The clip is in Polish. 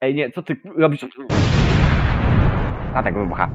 Ej, nie, co ty robisz? A tak wybucha.